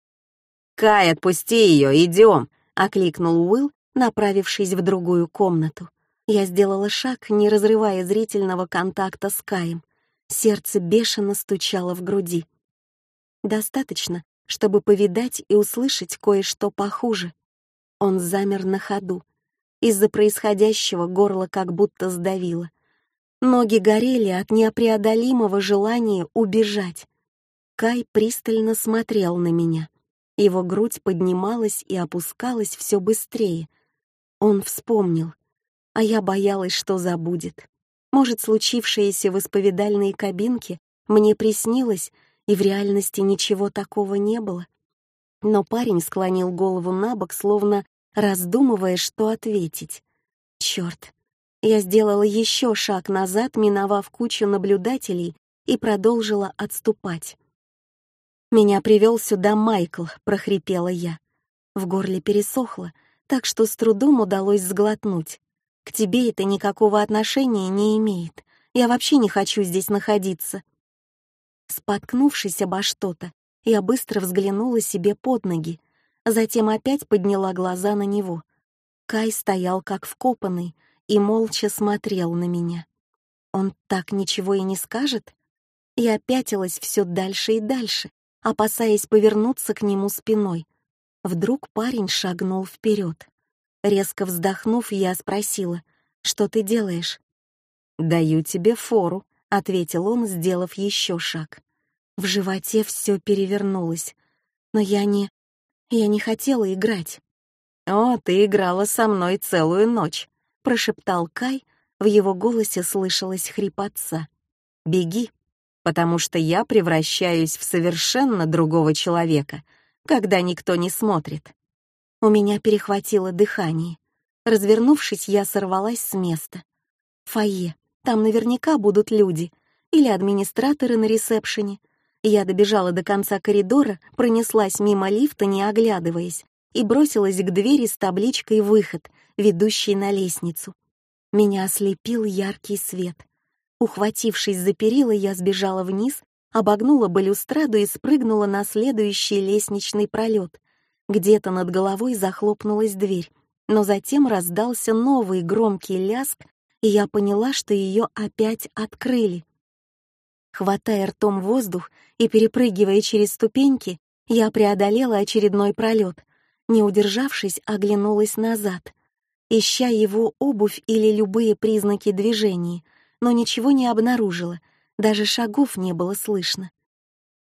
«Кай, отпусти ее, идем!» — окликнул Уилл, направившись в другую комнату. Я сделала шаг, не разрывая зрительного контакта с Каем. Сердце бешено стучало в груди. Достаточно, чтобы повидать и услышать кое-что похуже. Он замер на ходу. Из-за происходящего горло как будто сдавило. Ноги горели от непреодолимого желания убежать. Кай пристально смотрел на меня. Его грудь поднималась и опускалась все быстрее. Он вспомнил, а я боялась, что забудет. Может, случившееся в исповедальной кабинке мне приснилось, и в реальности ничего такого не было. Но парень склонил голову на бок, словно раздумывая, что ответить. Черт! Я сделала еще шаг назад, миновав кучу наблюдателей, и продолжила отступать. «Меня привел сюда Майкл», — прохрипела я. В горле пересохло, так что с трудом удалось сглотнуть. «К тебе это никакого отношения не имеет. Я вообще не хочу здесь находиться». Споткнувшись обо что-то, Я быстро взглянула себе под ноги, затем опять подняла глаза на него. Кай стоял как вкопанный и молча смотрел на меня. Он так ничего и не скажет? Я пятилась все дальше и дальше, опасаясь повернуться к нему спиной. Вдруг парень шагнул вперед. Резко вздохнув, я спросила, «Что ты делаешь?» «Даю тебе фору», — ответил он, сделав еще шаг. В животе все перевернулось. Но я не... Я не хотела играть. «О, ты играла со мной целую ночь», — прошептал Кай, в его голосе слышалась хрипотца. «Беги, потому что я превращаюсь в совершенно другого человека, когда никто не смотрит». У меня перехватило дыхание. Развернувшись, я сорвалась с места. Фойе. Там наверняка будут люди. Или администраторы на ресепшене. Я добежала до конца коридора, пронеслась мимо лифта, не оглядываясь, и бросилась к двери с табличкой «Выход», ведущей на лестницу. Меня ослепил яркий свет. Ухватившись за перила, я сбежала вниз, обогнула балюстраду и спрыгнула на следующий лестничный пролет. Где-то над головой захлопнулась дверь, но затем раздался новый громкий ляск, и я поняла, что ее опять открыли. Хватая ртом воздух и перепрыгивая через ступеньки, я преодолела очередной пролет. Не удержавшись, оглянулась назад ища его обувь или любые признаки движения, но ничего не обнаружила, даже шагов не было слышно.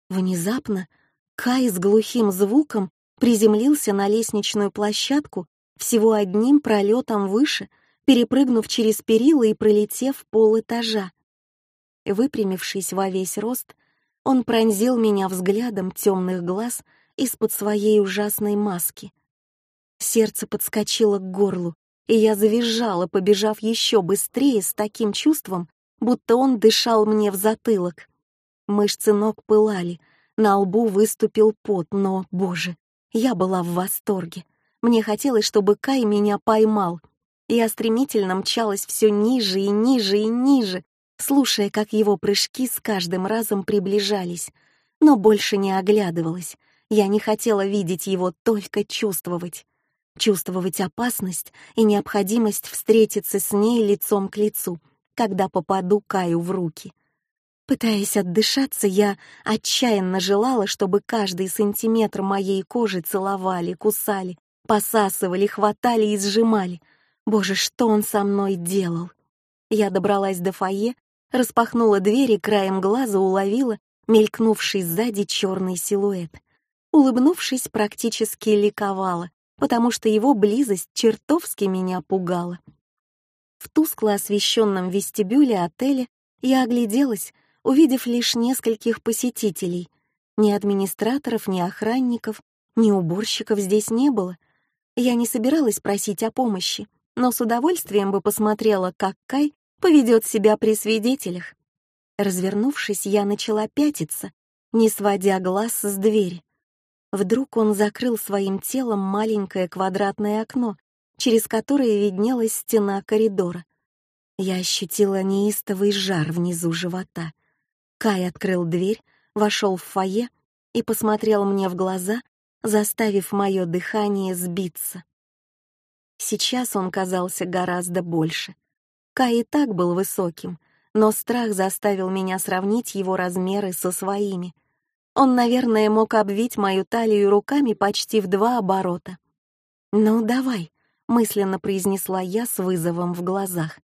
Внезапно Кай с глухим звуком приземлился на лестничную площадку всего одним пролетом выше, перепрыгнув через перила и пролетев пол этажа. Выпрямившись во весь рост, он пронзил меня взглядом темных глаз из-под своей ужасной маски. Сердце подскочило к горлу, и я завизжала, побежав еще быстрее с таким чувством, будто он дышал мне в затылок. Мышцы ног пылали, на лбу выступил пот, но, боже, я была в восторге. Мне хотелось, чтобы Кай меня поймал. Я стремительно мчалась все ниже и ниже и ниже, слушая, как его прыжки с каждым разом приближались, но больше не оглядывалась. Я не хотела видеть его, только чувствовать чувствовать опасность и необходимость встретиться с ней лицом к лицу, когда попаду Каю в руки. Пытаясь отдышаться, я отчаянно желала, чтобы каждый сантиметр моей кожи целовали, кусали, посасывали, хватали и сжимали. Боже, что он со мной делал? Я добралась до фойе, распахнула дверь и краем глаза уловила мелькнувший сзади черный силуэт. Улыбнувшись, практически ликовала, потому что его близость чертовски меня пугала. В тускло освещенном вестибюле отеля я огляделась, увидев лишь нескольких посетителей. Ни администраторов, ни охранников, ни уборщиков здесь не было. Я не собиралась просить о помощи, но с удовольствием бы посмотрела, как Кай поведет себя при свидетелях. Развернувшись, я начала пятиться, не сводя глаз с двери. Вдруг он закрыл своим телом маленькое квадратное окно, через которое виднелась стена коридора. Я ощутила неистовый жар внизу живота. Кай открыл дверь, вошел в фойе и посмотрел мне в глаза, заставив мое дыхание сбиться. Сейчас он казался гораздо больше. Кай и так был высоким, но страх заставил меня сравнить его размеры со своими — он, наверное, мог обвить мою талию руками почти в два оборота. «Ну, давай», — мысленно произнесла я с вызовом в глазах.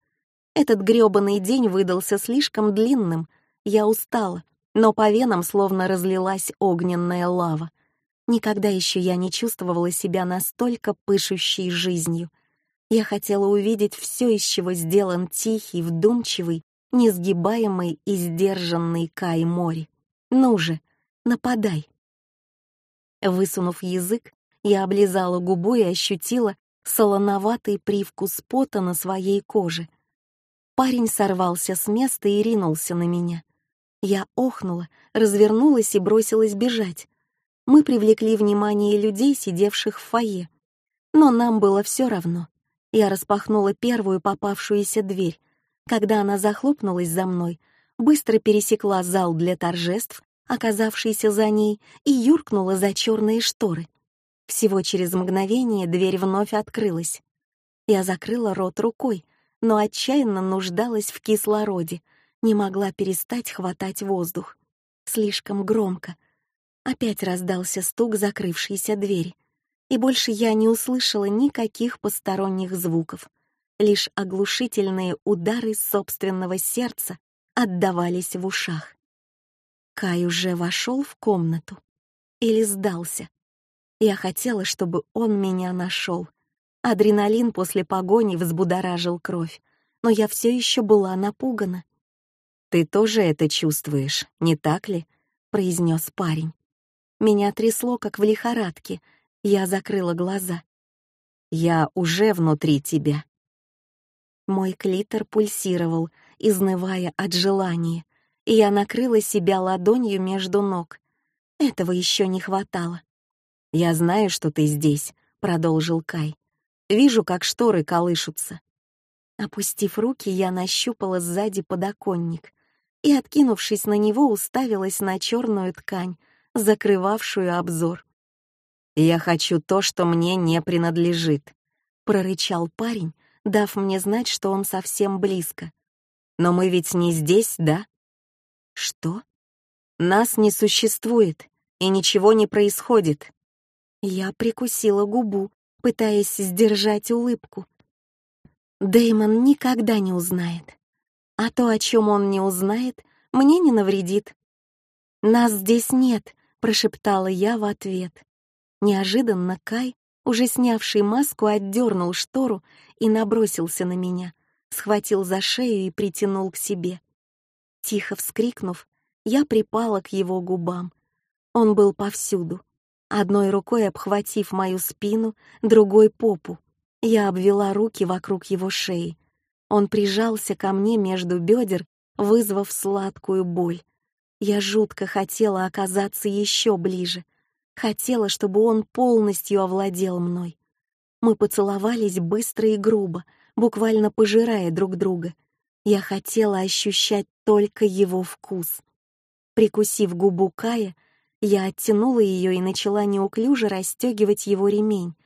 Этот грёбаный день выдался слишком длинным. Я устала, но по венам словно разлилась огненная лава. Никогда еще я не чувствовала себя настолько пышущей жизнью. Я хотела увидеть все, из чего сделан тихий, вдумчивый, несгибаемый и сдержанный Кай Мори. Ну же, Нападай. Высунув язык, я облизала губу и ощутила солоноватый привкус пота на своей коже. Парень сорвался с места и ринулся на меня. Я охнула, развернулась и бросилась бежать. Мы привлекли внимание людей, сидевших в фойе. Но нам было все равно. Я распахнула первую попавшуюся дверь. Когда она захлопнулась за мной, быстро пересекла зал для торжеств оказавшийся за ней, и юркнула за черные шторы. Всего через мгновение дверь вновь открылась. Я закрыла рот рукой, но отчаянно нуждалась в кислороде, не могла перестать хватать воздух. Слишком громко. Опять раздался стук закрывшейся двери, и больше я не услышала никаких посторонних звуков. Лишь оглушительные удары собственного сердца отдавались в ушах. Кай уже вошел в комнату или сдался. Я хотела, чтобы он меня нашел. Адреналин после погони взбудоражил кровь, но я все еще была напугана. «Ты тоже это чувствуешь, не так ли?» — произнес парень. Меня трясло, как в лихорадке. Я закрыла глаза. «Я уже внутри тебя». Мой клитор пульсировал, изнывая от желания, и я накрыла себя ладонью между ног. Этого еще не хватало. «Я знаю, что ты здесь», — продолжил Кай. «Вижу, как шторы колышутся». Опустив руки, я нащупала сзади подоконник и, откинувшись на него, уставилась на черную ткань, закрывавшую обзор. «Я хочу то, что мне не принадлежит», — прорычал парень, дав мне знать, что он совсем близко. «Но мы ведь не здесь, да?» «Что?» «Нас не существует, и ничего не происходит». Я прикусила губу, пытаясь сдержать улыбку. Дэймон никогда не узнает. А то, о чем он не узнает, мне не навредит. «Нас здесь нет», — прошептала я в ответ. Неожиданно Кай, уже снявший маску, отдернул штору и набросился на меня, схватил за шею и притянул к себе. Тихо вскрикнув, я припала к его губам. Он был повсюду, одной рукой обхватив мою спину, другой — попу. Я обвела руки вокруг его шеи. Он прижался ко мне между бедер, вызвав сладкую боль. Я жутко хотела оказаться еще ближе. Хотела, чтобы он полностью овладел мной. Мы поцеловались быстро и грубо, буквально пожирая друг друга. Я хотела ощущать только его вкус. Прикусив губу Кая, я оттянула ее и начала неуклюже расстегивать его ремень.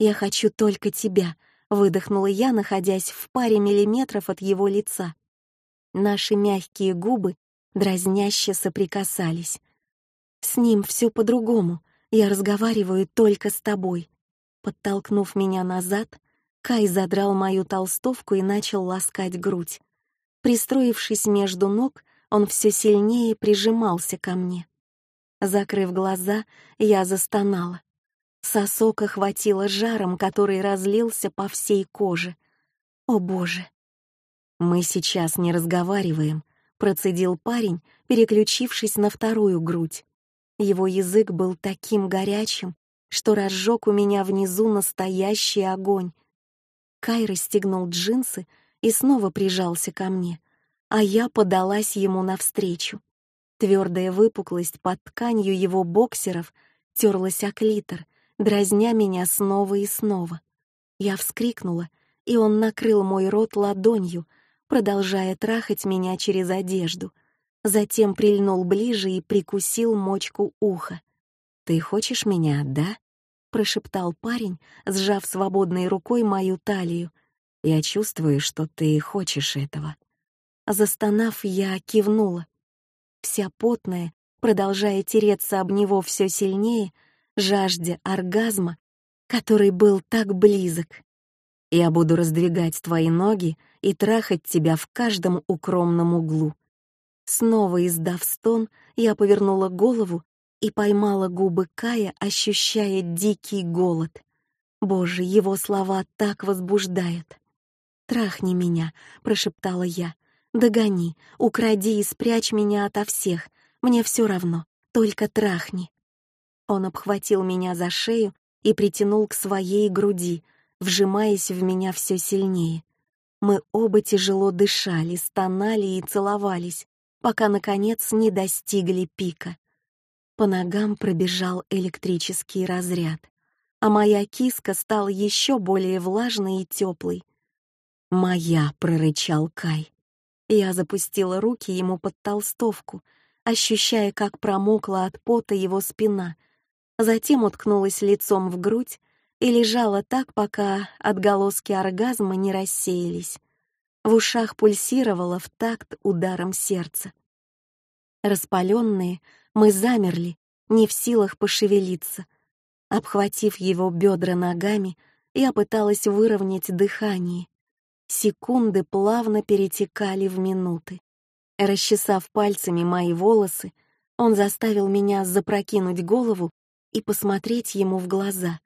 «Я хочу только тебя», — выдохнула я, находясь в паре миллиметров от его лица. Наши мягкие губы дразняще соприкасались. «С ним все по-другому. Я разговариваю только с тобой». Подтолкнув меня назад, Кай задрал мою толстовку и начал ласкать грудь. Пристроившись между ног, он все сильнее прижимался ко мне. Закрыв глаза, я застонала. Сосок охватило жаром, который разлился по всей коже. О боже! «Мы сейчас не разговариваем», процедил парень, переключившись на вторую грудь. Его язык был таким горячим, что разжег у меня внизу настоящий огонь. Кай расстегнул джинсы и снова прижался ко мне, а я подалась ему навстречу. Твердая выпуклость под тканью его боксеров терлась о клитор, дразня меня снова и снова. Я вскрикнула, и он накрыл мой рот ладонью, продолжая трахать меня через одежду. Затем прильнул ближе и прикусил мочку уха. «Ты хочешь меня, да?» — прошептал парень, сжав свободной рукой мою талию. «Я чувствую, что ты хочешь этого». Застонав, я кивнула. Вся потная, продолжая тереться об него все сильнее, жаждя оргазма, который был так близок. Я буду раздвигать твои ноги и трахать тебя в каждом укромном углу. Снова издав стон, я повернула голову и поймала губы Кая, ощущая дикий голод. Боже, его слова так возбуждают. «Трахни меня», — прошептала я. «Догони, укради и спрячь меня ото всех. Мне все равно, только трахни». Он обхватил меня за шею и притянул к своей груди, вжимаясь в меня все сильнее. Мы оба тяжело дышали, стонали и целовались, пока, наконец, не достигли пика. По ногам пробежал электрический разряд, а моя киска стала еще более влажной и теплой. «Моя!» — прорычал Кай. Я запустила руки ему под толстовку, ощущая, как промокла от пота его спина, затем уткнулась лицом в грудь и лежала так, пока отголоски оргазма не рассеялись. В ушах пульсировало в такт ударом сердца. Распаленные, мы замерли, не в силах пошевелиться. Обхватив его бедра ногами, я пыталась выровнять дыхание. Секунды плавно перетекали в минуты. Расчесав пальцами мои волосы, он заставил меня запрокинуть голову и посмотреть ему в глаза.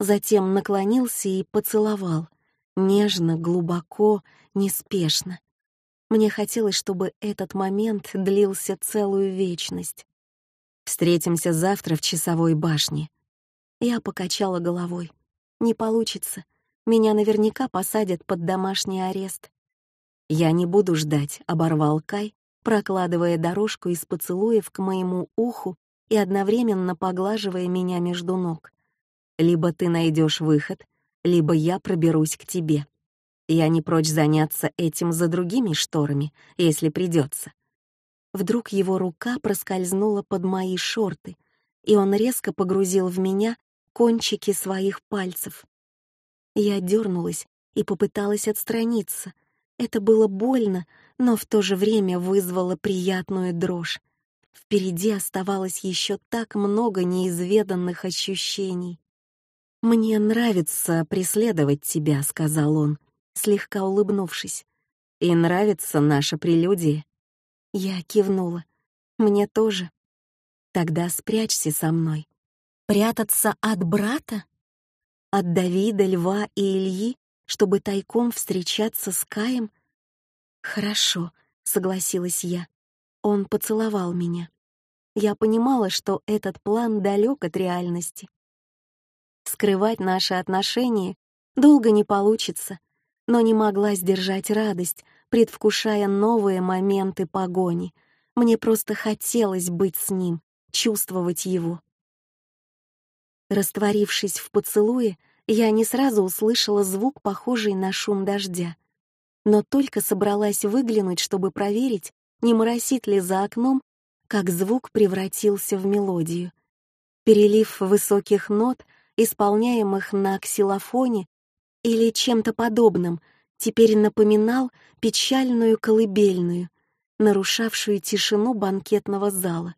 Затем наклонился и поцеловал, нежно, глубоко, неспешно. Мне хотелось, чтобы этот момент длился целую вечность. «Встретимся завтра в часовой башне». Я покачала головой. «Не получится. Меня наверняка посадят под домашний арест». «Я не буду ждать», — оборвал Кай, прокладывая дорожку из поцелуев к моему уху и одновременно поглаживая меня между ног. «Либо ты найдешь выход, либо я проберусь к тебе. Я не прочь заняться этим за другими шторами, если придется. Вдруг его рука проскользнула под мои шорты, и он резко погрузил в меня кончики своих пальцев. Я дернулась и попыталась отстраниться. Это было больно, но в то же время вызвало приятную дрожь. Впереди оставалось еще так много неизведанных ощущений. «Мне нравится преследовать тебя», — сказал он, слегка улыбнувшись. «И нравится наша прелюдия». Я кивнула. «Мне тоже». «Тогда спрячься со мной». «Прятаться от брата?» От Давида, Льва и Ильи, чтобы тайком встречаться с Каем? «Хорошо», — согласилась я. Он поцеловал меня. Я понимала, что этот план далек от реальности. Скрывать наши отношения долго не получится, но не могла сдержать радость, предвкушая новые моменты погони. Мне просто хотелось быть с ним, чувствовать его. Растворившись в поцелуе, я не сразу услышала звук, похожий на шум дождя. Но только собралась выглянуть, чтобы проверить, не моросит ли за окном, как звук превратился в мелодию. Перелив высоких нот — исполняемых на ксилофоне или чем-то подобным, теперь напоминал печальную колыбельную, нарушавшую тишину банкетного зала.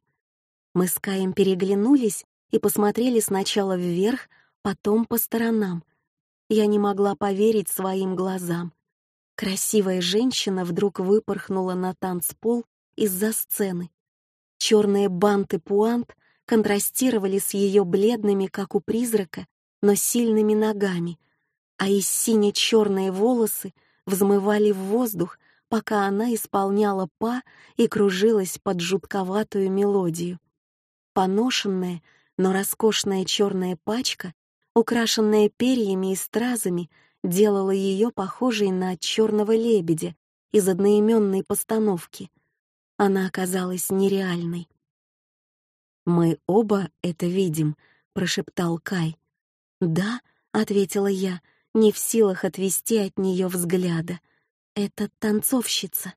Мы с Каем переглянулись и посмотрели сначала вверх, потом по сторонам. Я не могла поверить своим глазам. Красивая женщина вдруг выпорхнула на танцпол из-за сцены. Черные банты пуант контрастировали с ее бледными, как у призрака, но сильными ногами, а и сине-черные волосы взмывали в воздух, пока она исполняла па и кружилась под жутковатую мелодию. Поношенная, но роскошная черная пачка, украшенная перьями и стразами, делала ее похожей на черного лебедя из одноименной постановки. Она оказалась нереальной. «Мы оба это видим», — прошептал Кай. «Да», — ответила я, не в силах отвести от нее взгляда. «Это танцовщица».